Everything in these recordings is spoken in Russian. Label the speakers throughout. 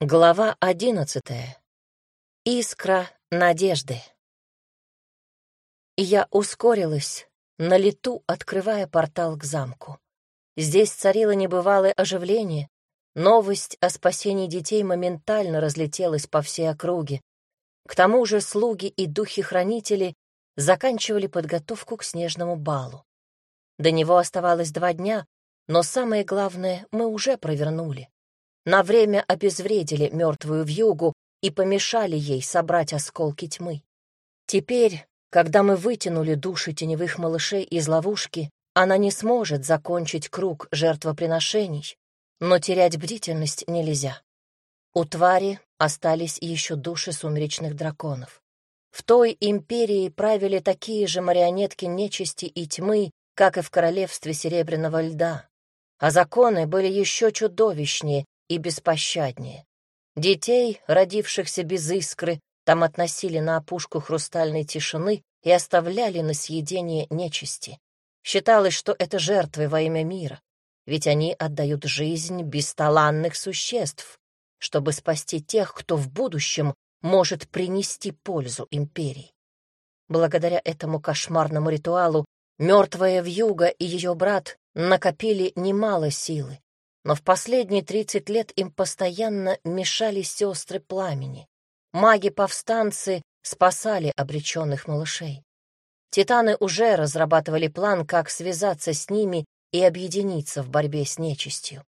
Speaker 1: Глава одиннадцатая. Искра надежды. Я ускорилась, на лету открывая портал к замку. Здесь царило небывалое оживление. Новость о спасении детей моментально разлетелась по всей округе. К тому же слуги и духи-хранители заканчивали подготовку к снежному балу. До него оставалось два дня, но самое главное мы уже провернули на время обезвредили мертвую вьюгу и помешали ей собрать осколки тьмы. Теперь, когда мы вытянули души теневых малышей из ловушки, она не сможет закончить круг жертвоприношений, но терять бдительность нельзя. У твари остались еще души сумеречных драконов. В той империи правили такие же марионетки нечисти и тьмы, как и в королевстве Серебряного льда. А законы были еще чудовищнее и беспощаднее. Детей, родившихся без искры, там относили на опушку хрустальной тишины и оставляли на съедение нечисти. Считалось, что это жертвы во имя мира, ведь они отдают жизнь бесталанных существ, чтобы спасти тех, кто в будущем может принести пользу империи. Благодаря этому кошмарному ритуалу мертвая вьюга и ее брат накопили немало силы, но в последние тридцать лет им постоянно мешали сестры пламени. Маги-повстанцы спасали обреченных малышей. Титаны уже разрабатывали план, как связаться с ними и объединиться в борьбе с нечистью.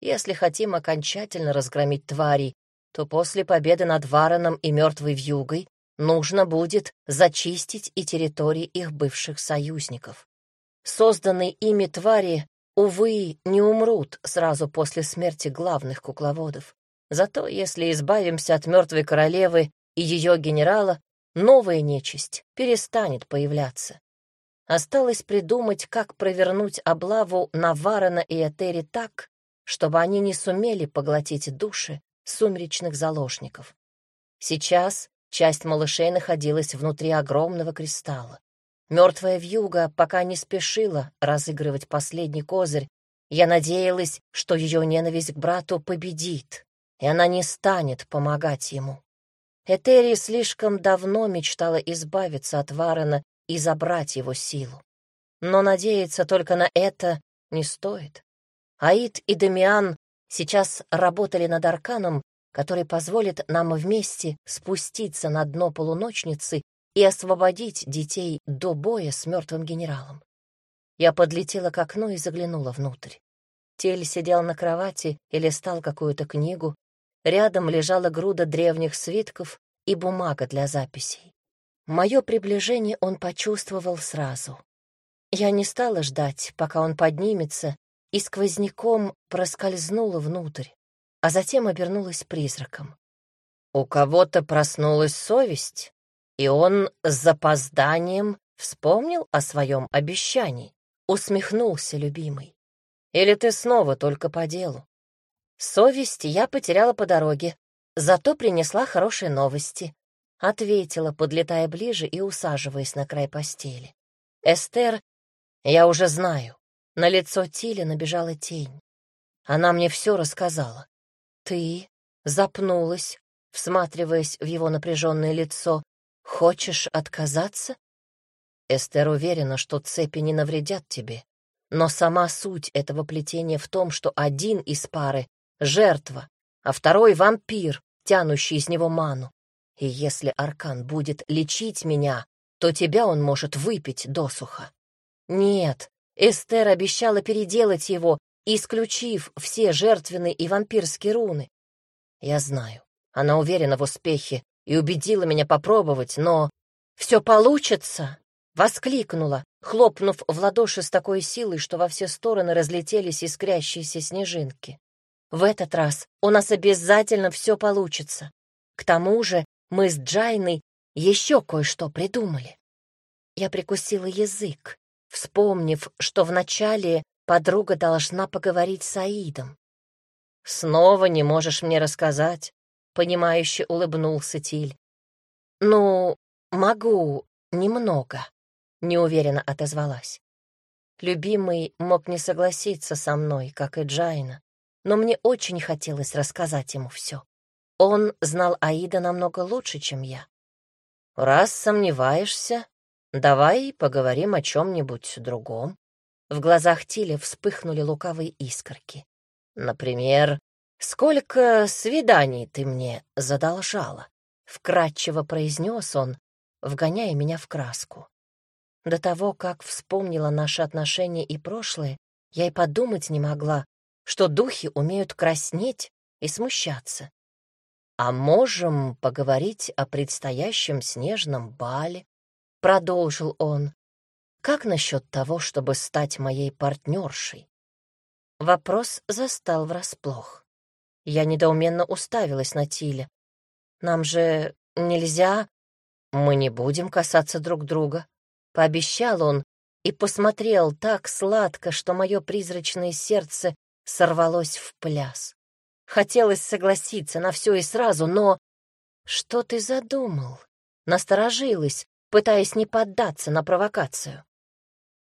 Speaker 1: Если хотим окончательно разгромить тварей, то после победы над Вароном и мертвой вьюгой нужно будет зачистить и территории их бывших союзников. Созданные ими твари увы, не умрут сразу после смерти главных кукловодов. Зато если избавимся от мертвой королевы и ее генерала, новая нечисть перестанет появляться. Осталось придумать, как провернуть облаву на Варена и Этери так, чтобы они не сумели поглотить души сумеречных заложников. Сейчас часть малышей находилась внутри огромного кристалла. Мертвая вьюга пока не спешила разыгрывать последний козырь. Я надеялась, что ее ненависть к брату победит, и она не станет помогать ему. Этери слишком давно мечтала избавиться от Варена и забрать его силу. Но надеяться только на это не стоит. Аид и Дамиан сейчас работали над арканом, который позволит нам вместе спуститься на дно полуночницы и освободить детей до боя с мертвым генералом. Я подлетела к окну и заглянула внутрь. Тель сидел на кровати и листал какую-то книгу. Рядом лежала груда древних свитков и бумага для записей. Мое приближение он почувствовал сразу. Я не стала ждать, пока он поднимется, и сквозняком проскользнула внутрь, а затем обернулась призраком. «У кого-то проснулась совесть?» И он с запозданием вспомнил о своем обещании. Усмехнулся любимый. Или ты снова только по делу? Совесть я потеряла по дороге, зато принесла хорошие новости. Ответила, подлетая ближе и усаживаясь на край постели. Эстер, я уже знаю. На лицо Тиля набежала тень. Она мне все рассказала. Ты запнулась, всматриваясь в его напряженное лицо, Хочешь отказаться? Эстер уверена, что цепи не навредят тебе. Но сама суть этого плетения в том, что один из пары — жертва, а второй — вампир, тянущий из него ману. И если Аркан будет лечить меня, то тебя он может выпить досуха. Нет, Эстер обещала переделать его, исключив все жертвенные и вампирские руны. Я знаю, она уверена в успехе, и убедила меня попробовать, но... «Все получится!» — воскликнула, хлопнув в ладоши с такой силой, что во все стороны разлетелись искрящиеся снежинки. «В этот раз у нас обязательно все получится. К тому же мы с Джайной еще кое-что придумали». Я прикусила язык, вспомнив, что вначале подруга должна поговорить с Аидом. «Снова не можешь мне рассказать?» Понимающе улыбнулся Тиль. «Ну, могу, немного», — неуверенно отозвалась. Любимый мог не согласиться со мной, как и Джайна, но мне очень хотелось рассказать ему все. Он знал Аида намного лучше, чем я. «Раз сомневаешься, давай поговорим о чем-нибудь другом». В глазах Тиля вспыхнули лукавые искорки. «Например, сколько свиданий ты мне задолжала?» — вкратчиво произнес он, вгоняя меня в краску. До того, как вспомнила наши отношения и прошлое, я и подумать не могла, что духи умеют краснеть и смущаться. «А можем поговорить о предстоящем снежном бале?» — продолжил он. «Как насчет того, чтобы стать моей партнершей?» Вопрос застал врасплох. Я недоуменно уставилась на Тиля. «Нам же нельзя...» «Мы не будем касаться друг друга», — пообещал он и посмотрел так сладко, что мое призрачное сердце сорвалось в пляс. Хотелось согласиться на все и сразу, но... Что ты задумал? Насторожилась, пытаясь не поддаться на провокацию.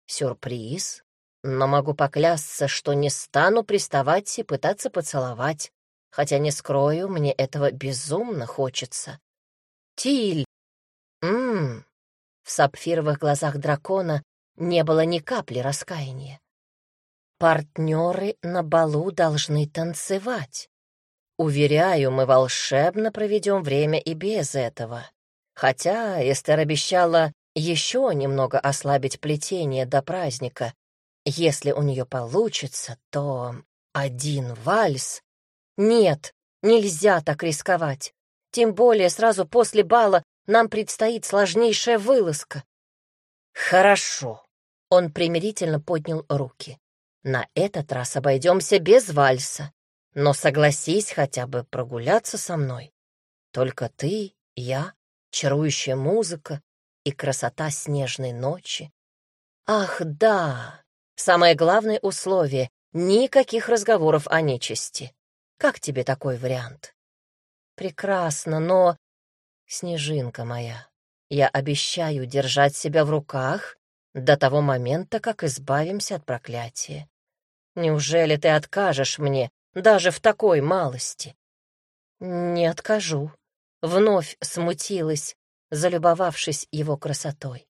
Speaker 1: Сюрприз, но могу поклясться, что не стану приставать и пытаться поцеловать, хотя не скрою, мне этого безумно хочется. Тиль! Ммм! В сапфировых глазах дракона не было ни капли раскаяния. Партнеры на балу должны танцевать. Уверяю, мы волшебно проведем время и без этого. Хотя Эстер обещала еще немного ослабить плетение до праздника. Если у нее получится, то один вальс... Нет, нельзя так рисковать. Тем более сразу после бала нам предстоит сложнейшая вылазка. Хорошо. Он примирительно поднял руки. На этот раз обойдемся без вальса. Но согласись хотя бы прогуляться со мной. Только ты, я, чарующая музыка и красота снежной ночи. Ах, да, самое главное условие — никаких разговоров о нечисти. Как тебе такой вариант? Прекрасно, но... Снежинка моя, я обещаю держать себя в руках до того момента, как избавимся от проклятия. Неужели ты откажешь мне даже в такой малости. Не откажу. Вновь смутилась, залюбовавшись его красотой.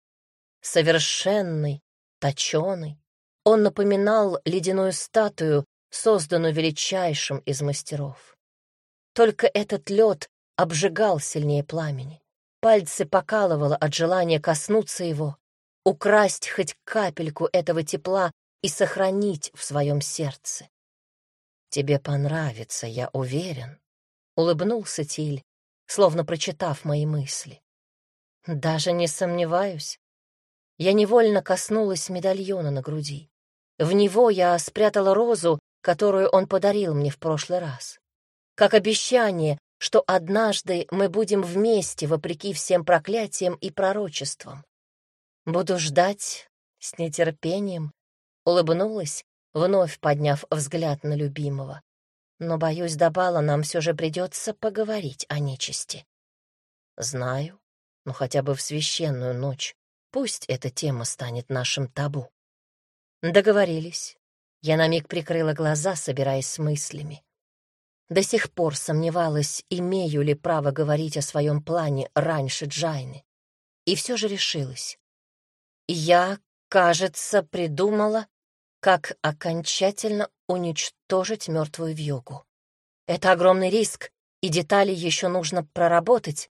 Speaker 1: Совершенный, точеный, он напоминал ледяную статую, созданную величайшим из мастеров. Только этот лед обжигал сильнее пламени. Пальцы покалывало от желания коснуться его, украсть хоть капельку этого тепла и сохранить в своем сердце. «Тебе понравится, я уверен», — улыбнулся Тиль, словно прочитав мои мысли. «Даже не сомневаюсь». Я невольно коснулась медальона на груди. В него я спрятала розу, которую он подарил мне в прошлый раз. Как обещание, что однажды мы будем вместе, вопреки всем проклятиям и пророчествам. Буду ждать с нетерпением, улыбнулась вновь подняв взгляд на любимого. Но, боюсь, до бала нам все же придется поговорить о нечисти. Знаю, но хотя бы в священную ночь пусть эта тема станет нашим табу. Договорились. Я на миг прикрыла глаза, собираясь с мыслями. До сих пор сомневалась, имею ли право говорить о своем плане раньше Джайны. И все же решилась. Я, кажется, придумала, как окончательно уничтожить мертвую вьюгу. Это огромный риск, и детали еще нужно проработать.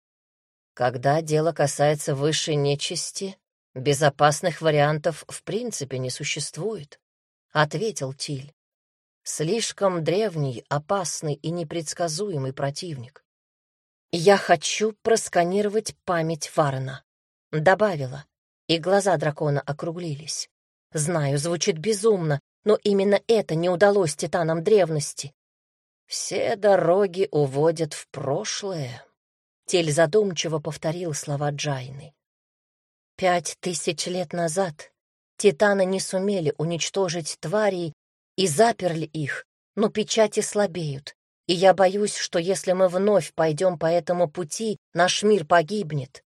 Speaker 1: Когда дело касается высшей нечисти, безопасных вариантов в принципе не существует, — ответил Тиль. Слишком древний, опасный и непредсказуемый противник. «Я хочу просканировать память Варна», — добавила, и глаза дракона округлились. Знаю, звучит безумно, но именно это не удалось титанам древности. Все дороги уводят в прошлое. Тель задумчиво повторил слова Джайны. Пять тысяч лет назад титаны не сумели уничтожить тварей и заперли их, но печати слабеют, и я боюсь, что если мы вновь пойдем по этому пути, наш мир погибнет.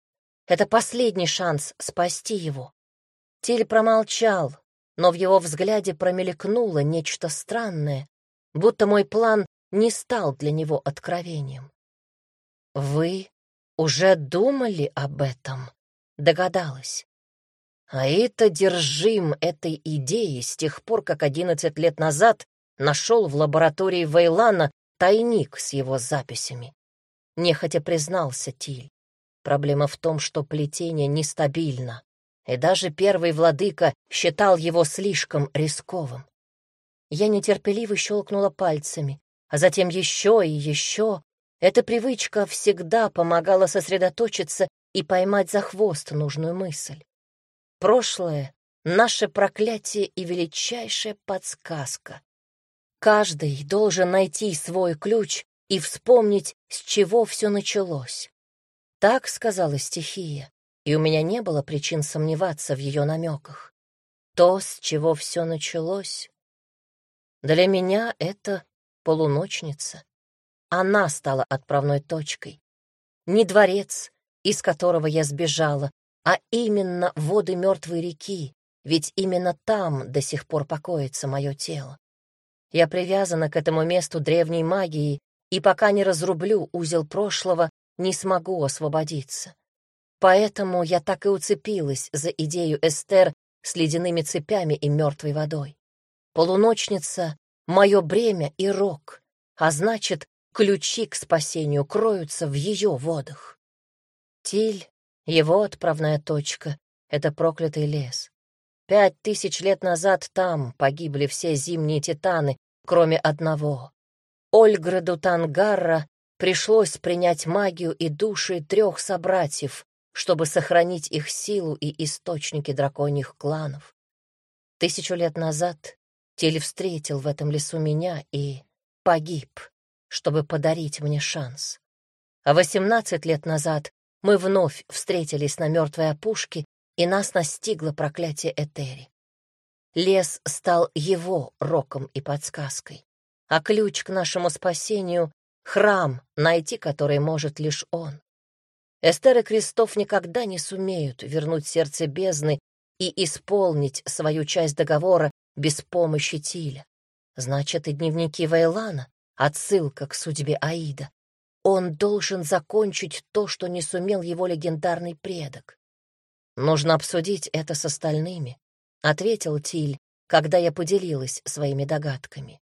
Speaker 1: Это последний шанс спасти его. Тиль промолчал, но в его взгляде промелькнуло нечто странное, будто мой план не стал для него откровением. Вы уже думали об этом? Догадалась. Аита держим этой идеей с тех пор, как одиннадцать лет назад нашел в лаборатории Вейлана тайник с его записями. Нехотя признался Тиль. Проблема в том, что плетение нестабильно, и даже первый владыка считал его слишком рисковым. Я нетерпеливо щелкнула пальцами, а затем еще и еще. Эта привычка всегда помогала сосредоточиться и поймать за хвост нужную мысль. Прошлое — наше проклятие и величайшая подсказка. Каждый должен найти свой ключ и вспомнить, с чего все началось. Так сказала стихия, и у меня не было причин сомневаться в ее намеках. То, с чего все началось, для меня это полуночница. Она стала отправной точкой. Не дворец, из которого я сбежала, а именно воды мертвой реки, ведь именно там до сих пор покоится мое тело. Я привязана к этому месту древней магией, и пока не разрублю узел прошлого, не смогу освободиться. Поэтому я так и уцепилась за идею Эстер с ледяными цепями и мертвой водой. Полуночница — мое бремя и рок, а значит, ключи к спасению кроются в ее водах. Тиль, его отправная точка — это проклятый лес. Пять тысяч лет назад там погибли все зимние титаны, кроме одного. Ольграду Тангарра пришлось принять магию и души трех собратьев, чтобы сохранить их силу и источники драконьих кланов. Тысячу лет назад Тель встретил в этом лесу меня и погиб, чтобы подарить мне шанс. А восемнадцать лет назад мы вновь встретились на мертвой опушке, и нас настигло проклятие Этери. Лес стал его роком и подсказкой, а ключ к нашему спасению — храм, найти который может лишь он. Эстер и Крестов никогда не сумеют вернуть сердце бездны и исполнить свою часть договора без помощи Тиля. Значит, и дневники Вейлана — отсылка к судьбе Аида. Он должен закончить то, что не сумел его легендарный предок. Нужно обсудить это с остальными, — ответил Тиль, когда я поделилась своими догадками.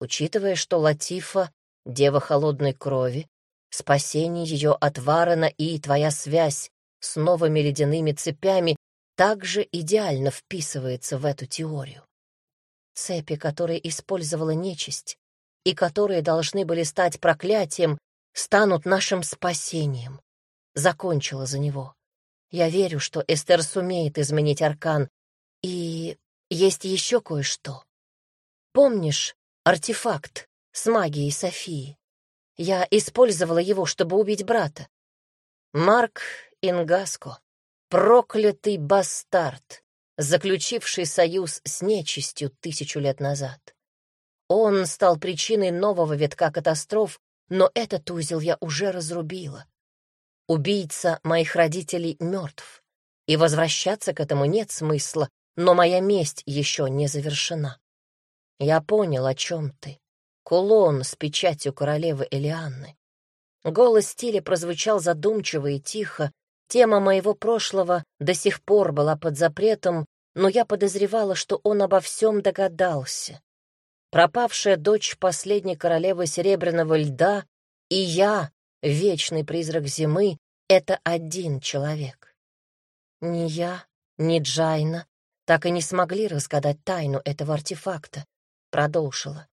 Speaker 1: Учитывая, что Латифа — дева холодной крови, спасение ее от Варена и твоя связь с новыми ледяными цепями также идеально вписывается в эту теорию. Цепи, которые использовала нечисть, и которые должны были стать проклятием, станут нашим спасением. Закончила за него. Я верю, что Эстер сумеет изменить аркан. И есть еще кое-что. Помнишь артефакт с магией Софии? Я использовала его, чтобы убить брата. Марк Ингаско, проклятый бастард, заключивший союз с нечистью тысячу лет назад. Он стал причиной нового витка катастроф но этот узел я уже разрубила. Убийца моих родителей мертв, и возвращаться к этому нет смысла, но моя месть еще не завершена. Я понял, о чем ты. Кулон с печатью королевы Элианны. Голос стиля прозвучал задумчиво и тихо. Тема моего прошлого до сих пор была под запретом, но я подозревала, что он обо всем догадался пропавшая дочь последней королевы Серебряного льда и я, вечный призрак зимы, — это один человек. Ни я, ни Джайна так и не смогли разгадать тайну этого артефакта, — продолжила.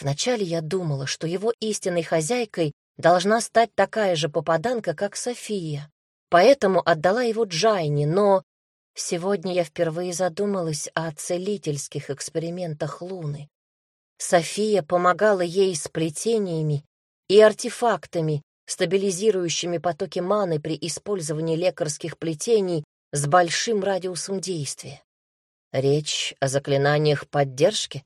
Speaker 1: Вначале я думала, что его истинной хозяйкой должна стать такая же попаданка, как София, поэтому отдала его Джайне, но сегодня я впервые задумалась о целительских экспериментах Луны. София помогала ей с плетениями и артефактами, стабилизирующими потоки маны при использовании лекарских плетений с большим радиусом действия. Речь о заклинаниях поддержки?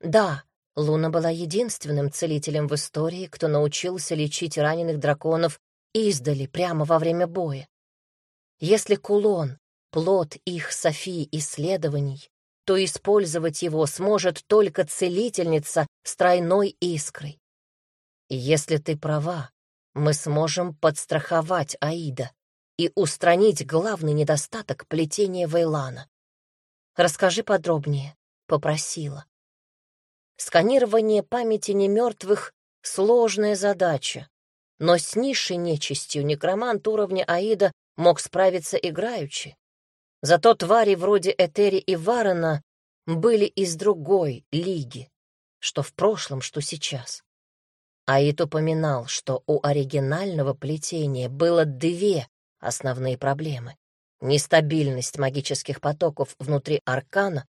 Speaker 1: Да, Луна была единственным целителем в истории, кто научился лечить раненых драконов издали прямо во время боя. Если кулон — плод их Софии исследований, то использовать его сможет только целительница с тройной искрой. Если ты права, мы сможем подстраховать Аида и устранить главный недостаток плетения Вейлана. Расскажи подробнее, — попросила. Сканирование памяти немертвых — сложная задача, но с низшей нечистью некромант уровня Аида мог справиться играючи. Зато твари вроде Этери и Варена были из другой лиги, что в прошлом, что сейчас. Аид упоминал, что у оригинального плетения было две основные проблемы — нестабильность магических потоков внутри аркана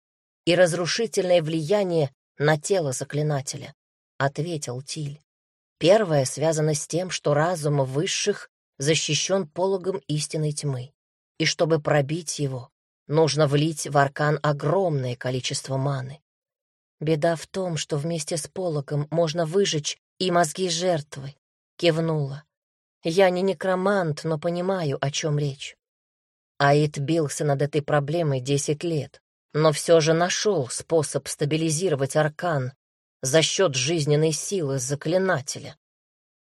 Speaker 1: и разрушительное влияние на тело заклинателя, — ответил Тиль. Первое связано с тем, что разум высших защищен пологом истинной тьмы, и чтобы пробить его, нужно влить в аркан огромное количество маны. Беда в том, что вместе с пологом можно выжечь и мозги жертвы, кивнула. Я не некромант, но понимаю, о чем речь. Аид бился над этой проблемой десять лет, но все же нашел способ стабилизировать аркан за счет жизненной силы заклинателя.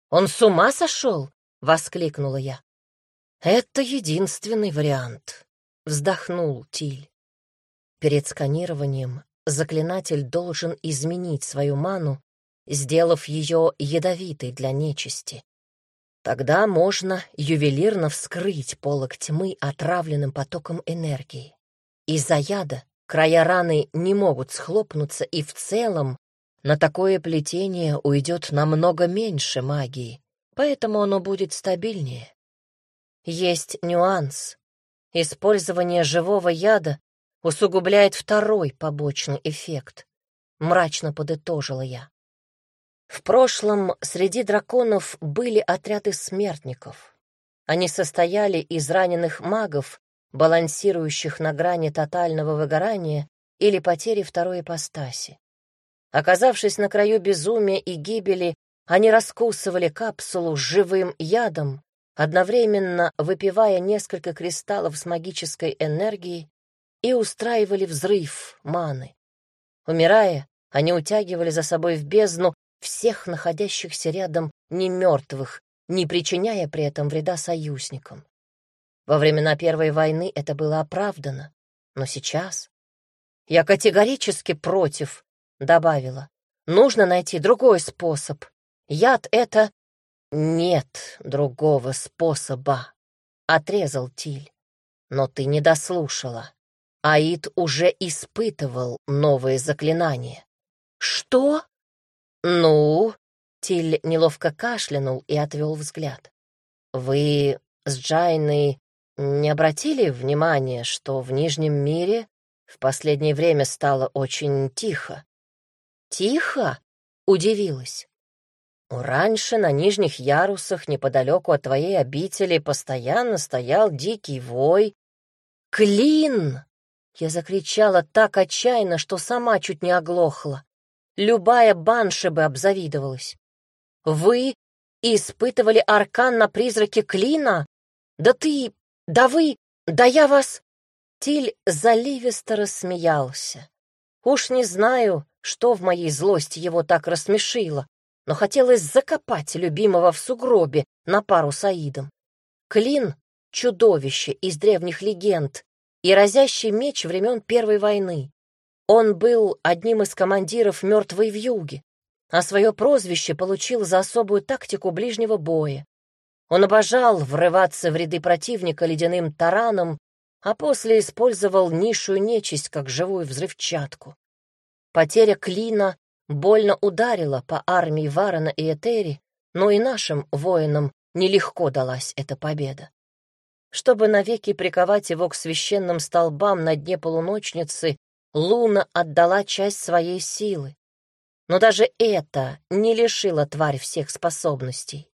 Speaker 1: «Он с ума сошел?» — воскликнула я. «Это единственный вариант», — вздохнул Тиль. Перед сканированием заклинатель должен изменить свою ману, сделав ее ядовитой для нечисти. Тогда можно ювелирно вскрыть полок тьмы отравленным потоком энергии. Из-за яда края раны не могут схлопнуться, и в целом на такое плетение уйдет намного меньше магии, поэтому оно будет стабильнее. Есть нюанс. Использование живого яда усугубляет второй побочный эффект. Мрачно подытожила я. В прошлом среди драконов были отряды смертников. Они состояли из раненых магов, балансирующих на грани тотального выгорания или потери второй ипостаси. Оказавшись на краю безумия и гибели, они раскусывали капсулу живым ядом, одновременно выпивая несколько кристаллов с магической энергией и устраивали взрыв маны. Умирая, они утягивали за собой в бездну всех находящихся рядом немертвых, не причиняя при этом вреда союзникам. Во времена Первой войны это было оправдано, но сейчас... Я категорически против, — добавила. Нужно найти другой способ. Яд — это... Нет другого способа, — отрезал Тиль. Но ты не дослушала. Аид уже испытывал новые заклинания. Что? «Ну?» — Тиль неловко кашлянул и отвел взгляд. «Вы с Джайной не обратили внимания, что в Нижнем мире в последнее время стало очень тихо?» «Тихо?» — удивилась. «Раньше на нижних ярусах неподалеку от твоей обители постоянно стоял дикий вой. Клин!» Я закричала так отчаянно, что сама чуть не оглохла. Любая банша бы обзавидовалась. Вы испытывали аркан на призраке Клина? Да ты, да вы, да я вас... Тиль заливисто рассмеялся. Уж не знаю, что в моей злости его так рассмешило, но хотелось закопать любимого в сугробе на пару с Аидом. Клин — чудовище из древних легенд и разящий меч времен Первой войны. Он был одним из командиров мертвой вьюги, а свое прозвище получил за особую тактику ближнего боя. Он обожал врываться в ряды противника ледяным тараном, а после использовал низшую нечисть как живую взрывчатку. Потеря клина больно ударила по армии Варана и Этери, но и нашим воинам нелегко далась эта победа. Чтобы навеки приковать его к священным столбам на дне полуночницы, Луна отдала часть своей силы. Но даже это не лишило тварь всех способностей.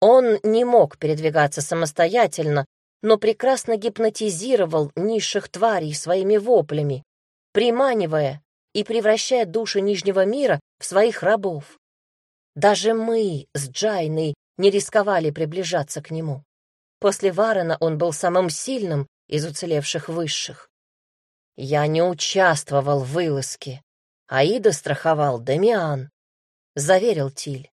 Speaker 1: Он не мог передвигаться самостоятельно, но прекрасно гипнотизировал низших тварей своими воплями, приманивая и превращая души Нижнего мира в своих рабов. Даже мы с Джайной не рисковали приближаться к нему. После Варена он был самым сильным из уцелевших высших. Я не участвовал в вылазке. Аида страховал Дамиан, — заверил Тиль.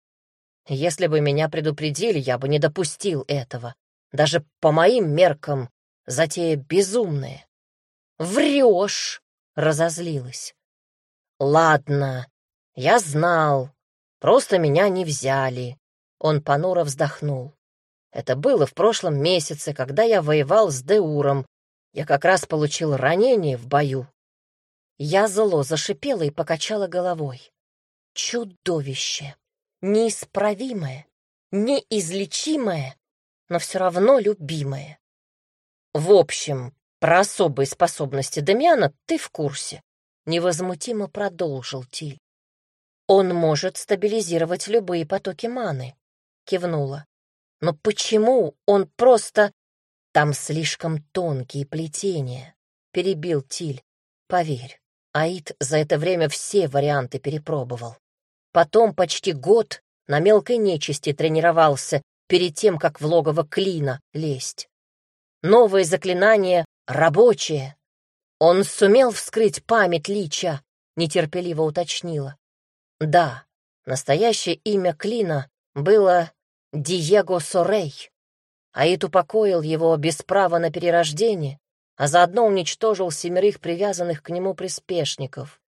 Speaker 1: Если бы меня предупредили, я бы не допустил этого. Даже по моим меркам затея безумная. Врешь, разозлилась. Ладно, я знал, просто меня не взяли. Он понуро вздохнул. Это было в прошлом месяце, когда я воевал с Деуром. Я как раз получил ранение в бою. Я зло зашипела и покачала головой. Чудовище! Неисправимое, неизлечимое, но все равно любимое. В общем, про особые способности Дамиана ты в курсе. Невозмутимо продолжил Тиль. Он может стабилизировать любые потоки маны, кивнула. Но почему он просто... Там слишком тонкие плетения, перебил Тиль. Поверь, Аид за это время все варианты перепробовал. Потом почти год на мелкой нечисти тренировался перед тем, как в логово клина лезть. Новое заклинание рабочее. Он сумел вскрыть память Лича, нетерпеливо уточнила. Да, настоящее имя клина было Диего Сорей. Аид упокоил его без права на перерождение, а заодно уничтожил семерых привязанных к нему приспешников.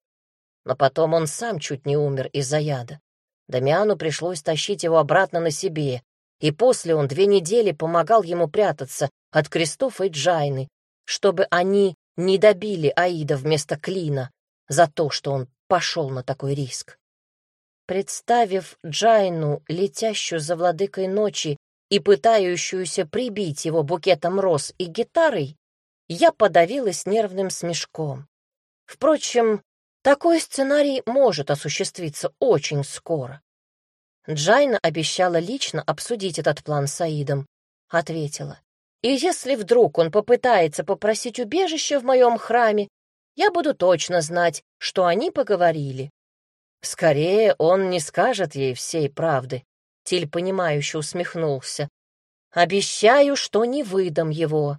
Speaker 1: Но потом он сам чуть не умер из-за яда. Дамиану пришлось тащить его обратно на себе, и после он две недели помогал ему прятаться от крестов и Джайны, чтобы они не добили Аида вместо Клина за то, что он пошел на такой риск. Представив Джайну, летящую за владыкой ночи и пытающуюся прибить его букетом роз и гитарой, я подавилась нервным смешком. Впрочем, такой сценарий может осуществиться очень скоро. Джайна обещала лично обсудить этот план с Аидом. Ответила. И если вдруг он попытается попросить убежище в моем храме, я буду точно знать, что они поговорили. Скорее, он не скажет ей всей правды. Тиль, понимающе усмехнулся. Обещаю, что не выдам его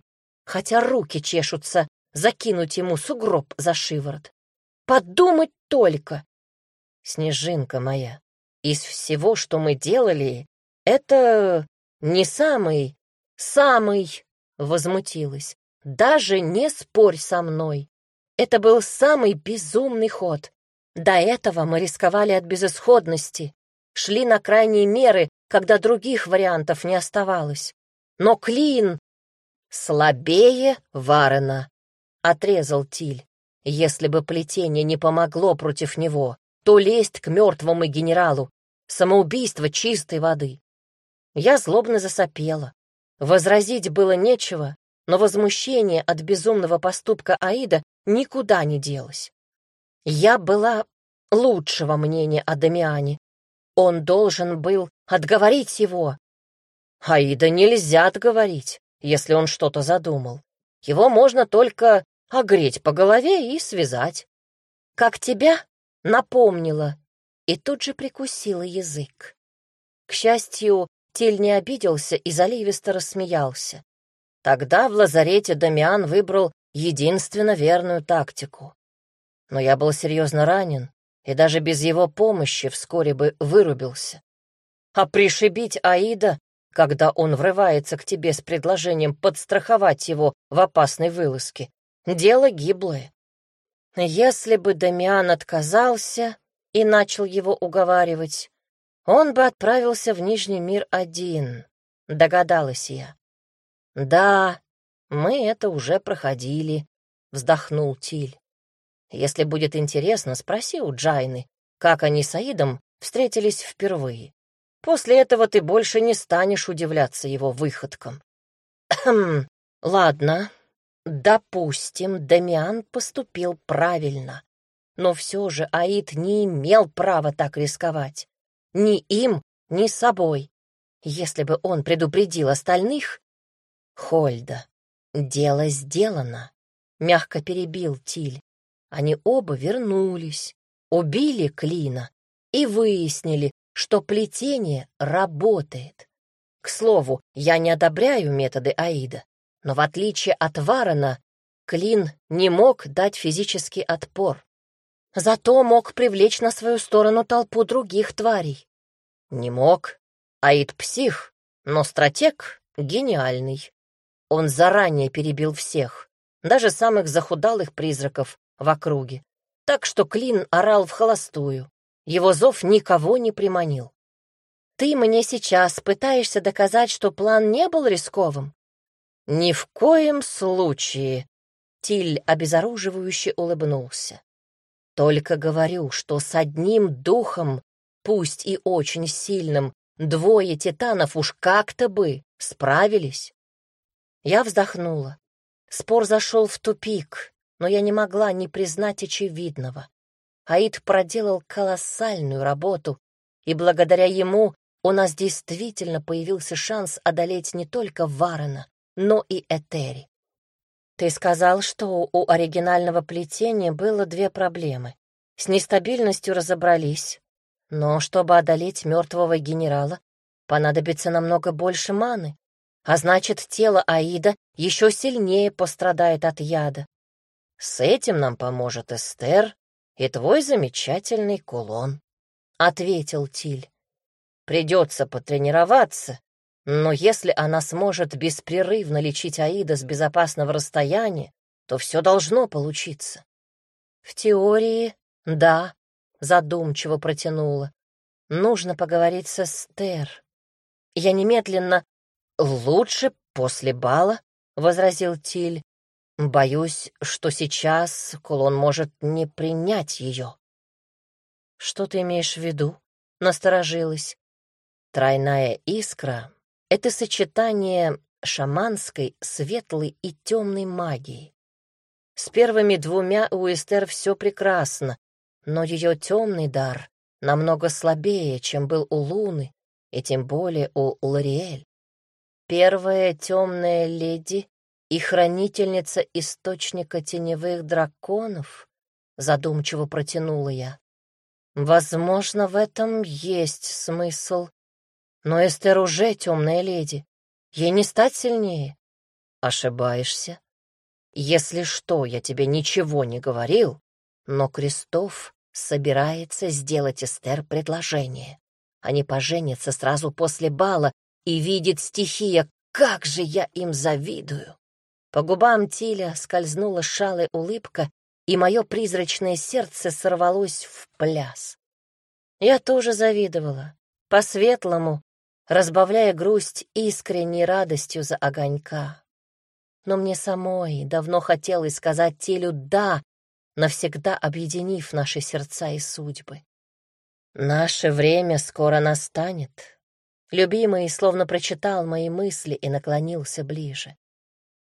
Speaker 1: хотя руки чешутся закинуть ему сугроб за шиворот. Подумать только! Снежинка моя, из всего, что мы делали, это не самый, самый, возмутилась. Даже не спорь со мной. Это был самый безумный ход. До этого мы рисковали от безысходности, шли на крайние меры, когда других вариантов не оставалось. Но Клин «Слабее Варена», — отрезал Тиль. «Если бы плетение не помогло против него, то лезть к мертвому генералу — самоубийство чистой воды». Я злобно засопела. Возразить было нечего, но возмущение от безумного поступка Аида никуда не делось. Я была лучшего мнения о Дамиане. Он должен был отговорить его. Аида нельзя отговорить если он что-то задумал. Его можно только огреть по голове и связать. Как тебя напомнила, и тут же прикусила язык. К счастью, Тиль не обиделся и заливисто рассмеялся. Тогда в лазарете Дамиан выбрал единственно верную тактику. Но я был серьезно ранен, и даже без его помощи вскоре бы вырубился. А пришибить Аида когда он врывается к тебе с предложением подстраховать его в опасной вылазке. Дело гиблое. Если бы Дамиан отказался и начал его уговаривать, он бы отправился в Нижний мир один, догадалась я. Да, мы это уже проходили, вздохнул Тиль. Если будет интересно, спроси у Джайны, как они с Аидом встретились впервые. После этого ты больше не станешь удивляться его выходкам. Ладно, допустим, Дамиан поступил правильно. Но все же Аид не имел права так рисковать. Ни им, ни собой. Если бы он предупредил остальных... Хольда, дело сделано. Мягко перебил Тиль. Они оба вернулись, убили Клина и выяснили, что плетение работает. К слову, я не одобряю методы Аида, но в отличие от Варона, Клин не мог дать физический отпор. Зато мог привлечь на свою сторону толпу других тварей. Не мог, Аид псих, но стратег гениальный. Он заранее перебил всех, даже самых захудалых призраков в округе. Так что Клин орал в холостую. Его зов никого не приманил. «Ты мне сейчас пытаешься доказать, что план не был рисковым?» «Ни в коем случае», — Тиль обезоруживающе улыбнулся. «Только говорю, что с одним духом, пусть и очень сильным, двое титанов уж как-то бы справились». Я вздохнула. Спор зашел в тупик, но я не могла не признать очевидного. Аид проделал колоссальную работу, и благодаря ему у нас действительно появился шанс одолеть не только Варена, но и Этери. Ты сказал, что у оригинального плетения было две проблемы. С нестабильностью разобрались, но чтобы одолеть мертвого генерала, понадобится намного больше маны, а значит, тело Аида еще сильнее пострадает от яда. С этим нам поможет Эстер и твой замечательный кулон, — ответил Тиль. Придется потренироваться, но если она сможет беспрерывно лечить Аида с безопасного расстояния, то все должно получиться. В теории, да, задумчиво протянула. Нужно поговорить с Эстер. Я немедленно... Лучше после бала, — возразил Тиль. Боюсь, что сейчас кулон может не принять ее. Что ты имеешь в виду? Насторожилась. Тройная искра это сочетание шаманской, светлой и темной магии. С первыми двумя у Эстер все прекрасно, но ее темный дар намного слабее, чем был у Луны, и тем более у Лориэль. Первая темная леди и хранительница источника теневых драконов, задумчиво протянула я. Возможно, в этом есть смысл, но Эстер уже темная леди. Ей не стать сильнее. Ошибаешься. Если что, я тебе ничего не говорил, но Крестов собирается сделать Эстер предложение. Они поженятся сразу после бала, и видит стихия, как же я им завидую. По губам Тиля скользнула шалая улыбка, и мое призрачное сердце сорвалось в пляс. Я тоже завидовала. По-светлому, разбавляя грусть искренней радостью за огонька. Но мне самой давно хотелось сказать Телю «да», навсегда объединив наши сердца и судьбы. Наше время скоро настанет. Любимый словно прочитал мои мысли и наклонился ближе.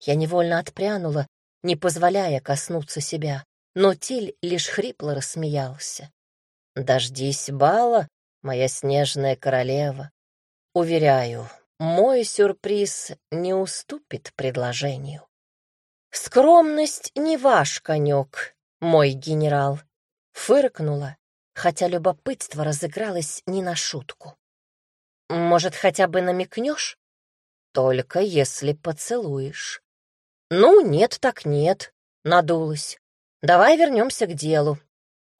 Speaker 1: Я невольно отпрянула, не позволяя коснуться себя, но Тиль лишь хрипло рассмеялся. «Дождись бала, моя снежная королева. Уверяю, мой сюрприз не уступит предложению. Скромность не ваш конек, мой генерал, фыркнула, хотя любопытство разыгралось не на шутку. Может, хотя бы намекнешь? Только если поцелуешь. Ну, нет так нет, надулась. Давай вернемся к делу.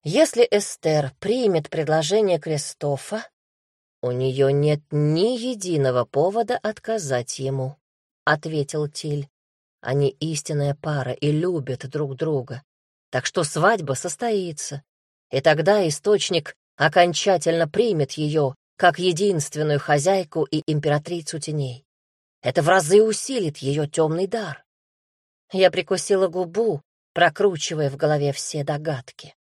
Speaker 1: Если Эстер примет предложение Кристофа, «У нее нет ни единого повода отказать ему», — ответил Тиль. «Они истинная пара и любят друг друга. Так что свадьба состоится, и тогда источник окончательно примет ее как единственную хозяйку и императрицу теней. Это в разы усилит ее темный дар». Я прикусила губу, прокручивая в голове все догадки.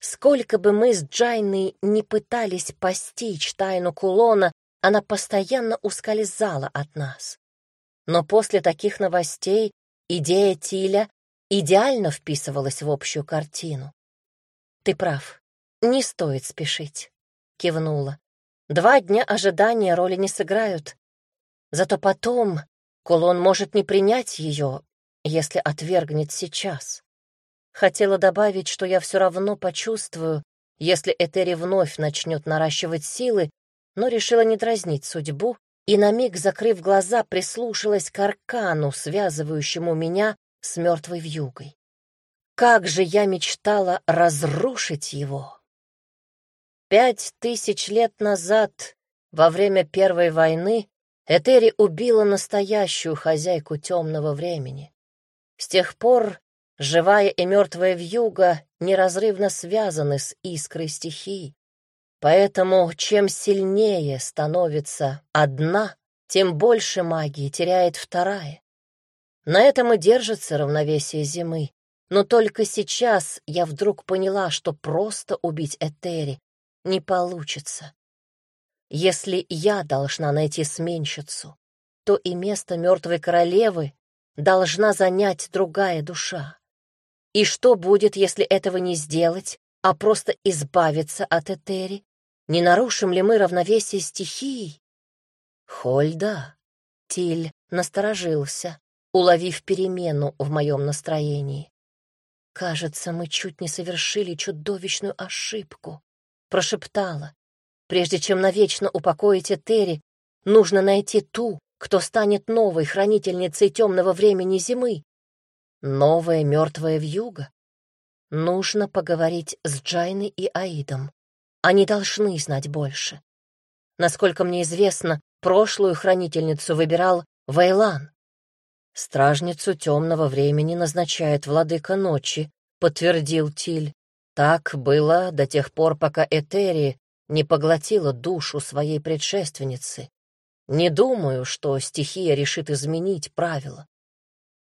Speaker 1: Сколько бы мы с Джайной не пытались постичь тайну кулона, она постоянно ускользала от нас. Но после таких новостей идея Тиля идеально вписывалась в общую картину. «Ты прав, не стоит спешить», — кивнула. «Два дня ожидания роли не сыграют. Зато потом кулон может не принять ее, если отвергнет сейчас. Хотела добавить, что я все равно почувствую, если Этери вновь начнет наращивать силы, но решила не дразнить судьбу и на миг, закрыв глаза, прислушалась к аркану, связывающему меня с мертвой вьюгой. Как же я мечтала разрушить его! Пять тысяч лет назад Во время Первой войны Этери убила настоящую хозяйку темного времени. С тех пор живая и мертвая вьюга неразрывно связаны с искрой стихий. Поэтому чем сильнее становится одна, тем больше магии теряет вторая. На этом и держится равновесие зимы. Но только сейчас я вдруг поняла, что просто убить Этери не получится. Если я должна найти сменщицу, то и место мертвой королевы должна занять другая душа. И что будет, если этого не сделать, а просто избавиться от Этери? Не нарушим ли мы равновесие стихий? Хольда, Тиль насторожился, уловив перемену в моем настроении. «Кажется, мы чуть не совершили чудовищную ошибку», — прошептала. «Прежде чем навечно упокоить Этери, нужно найти ту, кто станет новой хранительницей темного времени зимы. Новая мертвая вьюга. Нужно поговорить с Джайной и Аидом. Они должны знать больше. Насколько мне известно, прошлую хранительницу выбирал Вейлан. «Стражницу темного времени назначает владыка ночи», — подтвердил Тиль. «Так было до тех пор, пока Этери не поглотила душу своей предшественницы. Не думаю, что стихия решит изменить правила.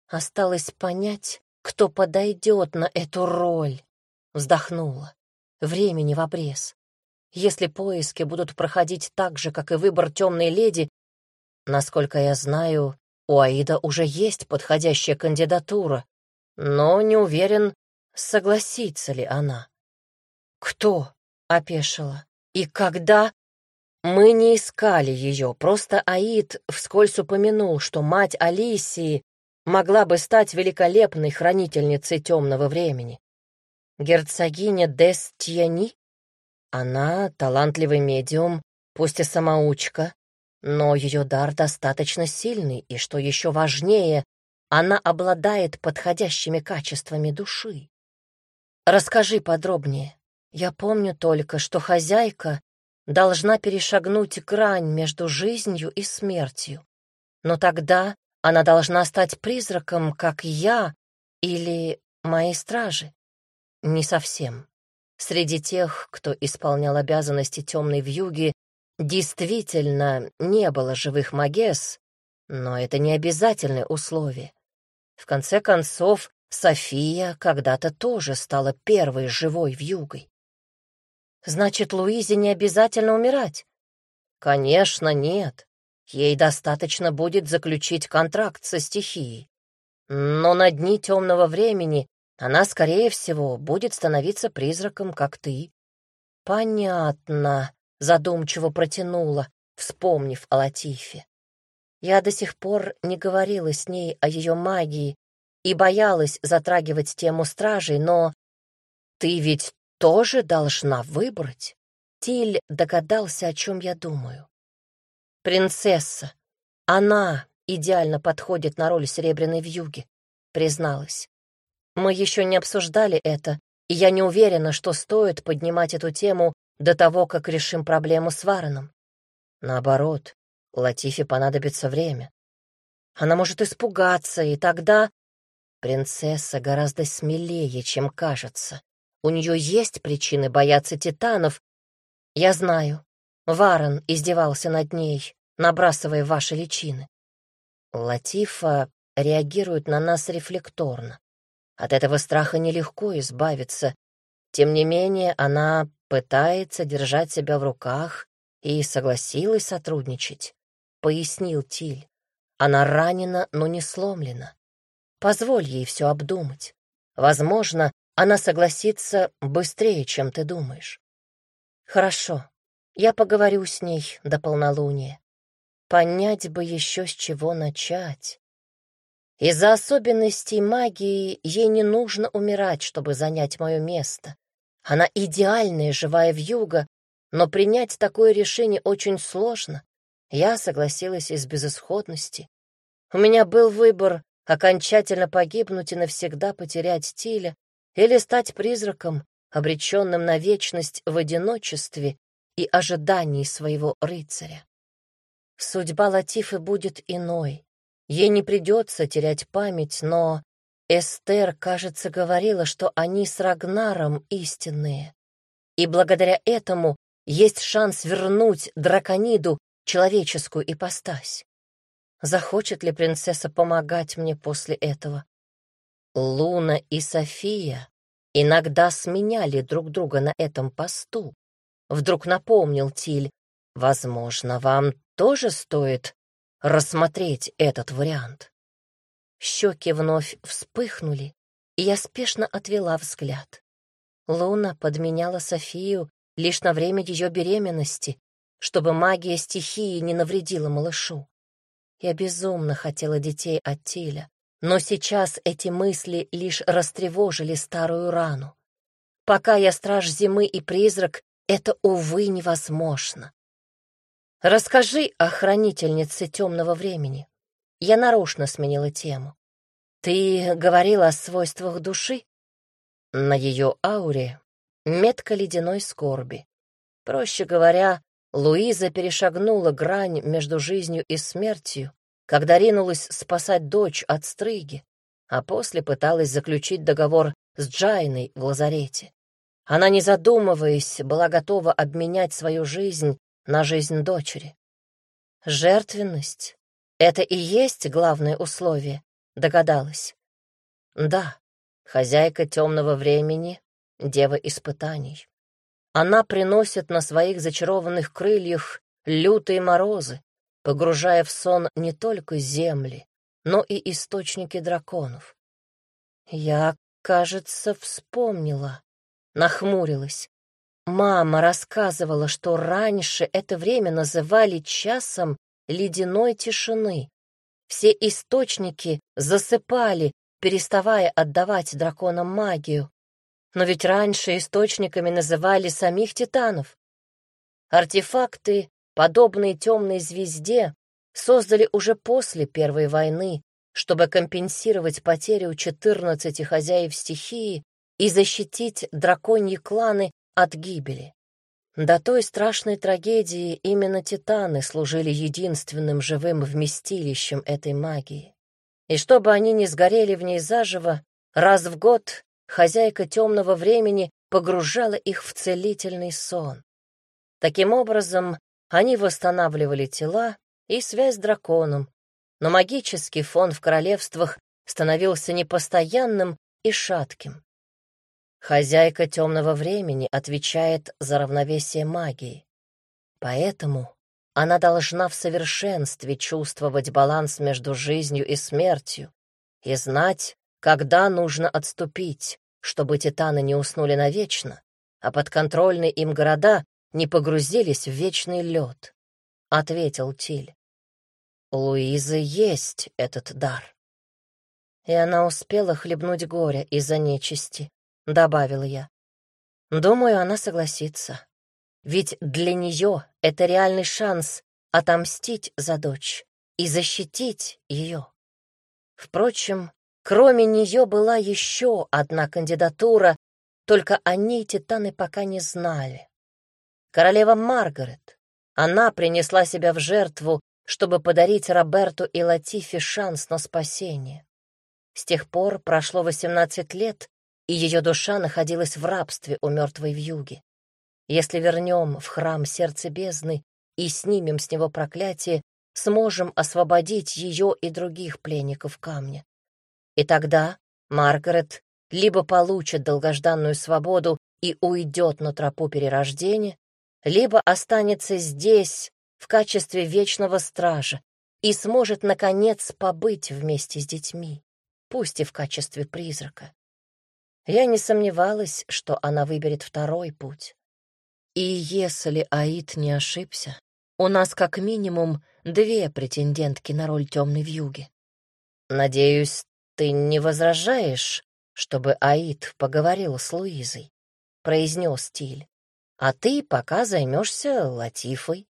Speaker 1: Осталось понять, кто подойдет на эту роль. Вздохнула. Времени в обрез. Если поиски будут проходить так же, как и выбор темной леди, насколько я знаю, у Аида уже есть подходящая кандидатура, но не уверен, согласится ли она. «Кто?» — опешила. «И когда?» Мы не искали ее, просто Аид вскользь упомянул, что мать Алисии могла бы стать великолепной хранительницей темного времени. Герцогиня Дестьяни? Она талантливый медиум, пусть и самоучка, но ее дар достаточно сильный, и, что еще важнее, она обладает подходящими качествами души. Расскажи подробнее. Я помню только, что хозяйка должна перешагнуть грань между жизнью и смертью. Но тогда она должна стать призраком, как я или мои стражи. Не совсем. Среди тех, кто исполнял обязанности темной вьюги, Действительно, не было живых магес, но это не обязательное условие. В конце концов, София когда-то тоже стала первой живой вьюгой. Значит, Луизе не обязательно умирать? Конечно, нет. Ей достаточно будет заключить контракт со стихией. Но на дни темного времени она, скорее всего, будет становиться призраком, как ты. Понятно задумчиво протянула, вспомнив о Латифе. Я до сих пор не говорила с ней о ее магии и боялась затрагивать тему стражей, но ты ведь тоже должна выбрать. Тиль догадался, о чем я думаю. Принцесса. Она идеально подходит на роль серебряной вьюги, призналась. Мы еще не обсуждали это, и я не уверена, что стоит поднимать эту тему до того, как решим проблему с Вареном. Наоборот, Латифе понадобится время. Она может испугаться, и тогда... Принцесса гораздо смелее, чем кажется. У нее есть причины бояться титанов. Я знаю. Варен издевался над ней, набрасывая ваши личины. Латифа реагирует на нас рефлекторно. От этого страха нелегко избавиться. Тем не менее, она пытается держать себя в руках и согласилась сотрудничать, — пояснил Тиль. Она ранена, но не сломлена. Позволь ей все обдумать. Возможно, она согласится быстрее, чем ты думаешь. Хорошо, я поговорю с ней до полнолуния. Понять бы еще, с чего начать. Из-за особенностей магии ей не нужно умирать, чтобы занять мое место. Она идеальная живая вьюга, но принять такое решение очень сложно. Я согласилась из безысходности. У меня был выбор окончательно погибнуть и навсегда потерять Тиля или стать призраком, обреченным на вечность в одиночестве и ожиданий своего рыцаря. Судьба Латифы будет иной. Ей не придется терять память, но Эстер, кажется, говорила, что они с Рагнаром истинные. И благодаря этому есть шанс вернуть дракониду человеческую ипостась. Захочет ли принцесса помогать мне после этого? Луна и София иногда сменяли друг друга на этом посту. Вдруг напомнил Тиль, возможно, вам тоже стоит рассмотреть этот вариант. Щеки вновь вспыхнули, и я спешно отвела взгляд. Луна подменяла Софию лишь на время ее беременности, чтобы магия стихии не навредила малышу. Я безумно хотела детей от Тиля, но сейчас эти мысли лишь растревожили старую рану. Пока я страж зимы и призрак, это, увы, невозможно. Расскажи о хранительнице темного времени. Я нарочно сменила тему. Ты говорила о свойствах души? На ее ауре метка ледяной скорби. Проще говоря, Луиза перешагнула грань между жизнью и смертью, когда ринулась спасать дочь от стрыги, а после пыталась заключить договор с Джайной в лазарете. Она, не задумываясь, была готова обменять свою жизнь на жизнь дочери. Жертвенность — это и есть главное условие, догадалась. Да, хозяйка темного времени — дева испытаний. Она приносит на своих зачарованных крыльях лютые морозы, погружая в сон не только земли, но и источники драконов. Я, кажется, вспомнила, нахмурилась. Мама рассказывала, что раньше это время называли часом ледяной тишины. Все источники засыпали, переставая отдавать драконам магию. Но ведь раньше источниками называли самих титанов. Артефакты, подобные темной звезде, создали уже после Первой войны, чтобы компенсировать потерю 14 хозяев стихии и защитить драконьи кланы от гибели. До той страшной трагедии именно титаны служили единственным живым вместилищем этой магии. И чтобы они не сгорели в ней заживо, раз в год хозяйка темного времени погружала их в целительный сон. Таким образом, они восстанавливали тела и связь с драконом, но магический фон в королевствах становился непостоянным и шатким. Хозяйка темного времени отвечает за равновесие магии. Поэтому она должна в совершенстве чувствовать баланс между жизнью и смертью и знать, когда нужно отступить, чтобы титаны не уснули навечно, а подконтрольные им города не погрузились в вечный лед, — ответил Тиль. У Луизы есть этот дар. И она успела хлебнуть горе из-за нечисти, — добавила я. Думаю, она согласится. Ведь для нее это реальный шанс отомстить за дочь и защитить ее. Впрочем, кроме нее была еще одна кандидатура, только о ней титаны пока не знали. Королева Маргарет. Она принесла себя в жертву, чтобы подарить Роберту и Латифе шанс на спасение. С тех пор прошло 18 лет, и ее душа находилась в рабстве у мертвой вьюги. Если вернем в храм сердце бездны и снимем с него проклятие, сможем освободить ее и других пленников камня. И тогда Маргарет либо получит долгожданную свободу и уйдет на тропу перерождения, либо останется здесь в качестве вечного стража и сможет, наконец, побыть вместе с детьми, пусть и в качестве призрака. Я не сомневалась, что она выберет второй путь. И если Аид не ошибся, у нас как минимум две претендентки на роль темной вьюги. Надеюсь, ты не возражаешь, чтобы Аид поговорил с Луизой, произнес Тиль. А ты пока займешься Латифой.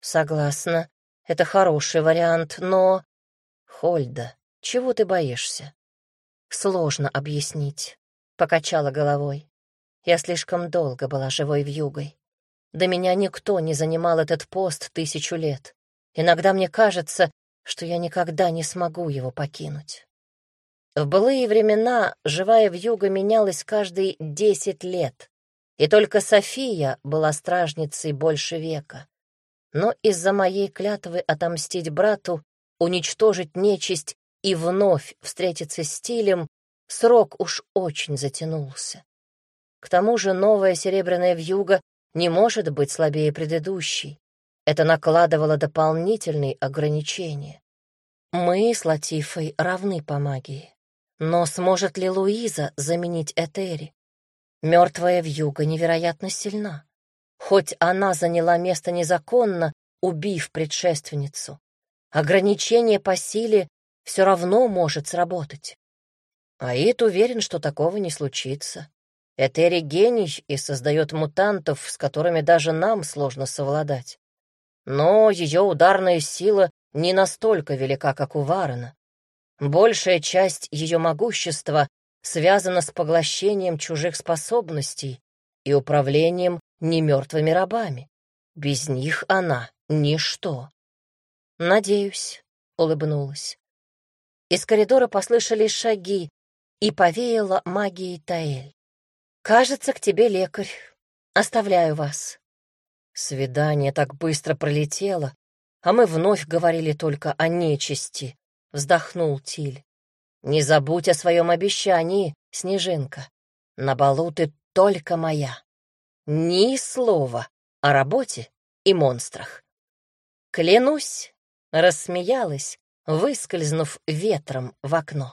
Speaker 1: Согласна, это хороший вариант, но... Хольда, чего ты боишься? Сложно объяснить. Покачала головой. Я слишком долго была живой вьюгой. До меня никто не занимал этот пост тысячу лет. Иногда мне кажется, что я никогда не смогу его покинуть. В былые времена живая вьюга менялась каждые десять лет, и только София была стражницей больше века. Но из-за моей клятвы отомстить брату, уничтожить нечисть и вновь встретиться с стилем, срок уж очень затянулся. К тому же новая серебряная вьюга не может быть слабее предыдущей. Это накладывало дополнительные ограничения. Мы с Латифой равны по магии. Но сможет ли Луиза заменить Этери? Мертвая вьюга невероятно сильна. Хоть она заняла место незаконно, убив предшественницу, ограничение по силе все равно может сработать. Аид уверен, что такого не случится. Этери гений и создает мутантов, с которыми даже нам сложно совладать. Но ее ударная сила не настолько велика, как у Варена. Большая часть ее могущества связана с поглощением чужих способностей и управлением немертвыми рабами. Без них она — ничто. «Надеюсь», — улыбнулась. Из коридора послышались шаги, и повеяло магией Таэль. «Кажется, к тебе лекарь. Оставляю вас». Свидание так быстро пролетело, а мы вновь говорили только о нечисти, — вздохнул Тиль. «Не забудь о своем обещании, Снежинка. На балу ты только моя. Ни слова о работе и монстрах». «Клянусь», — рассмеялась, выскользнув ветром в окно.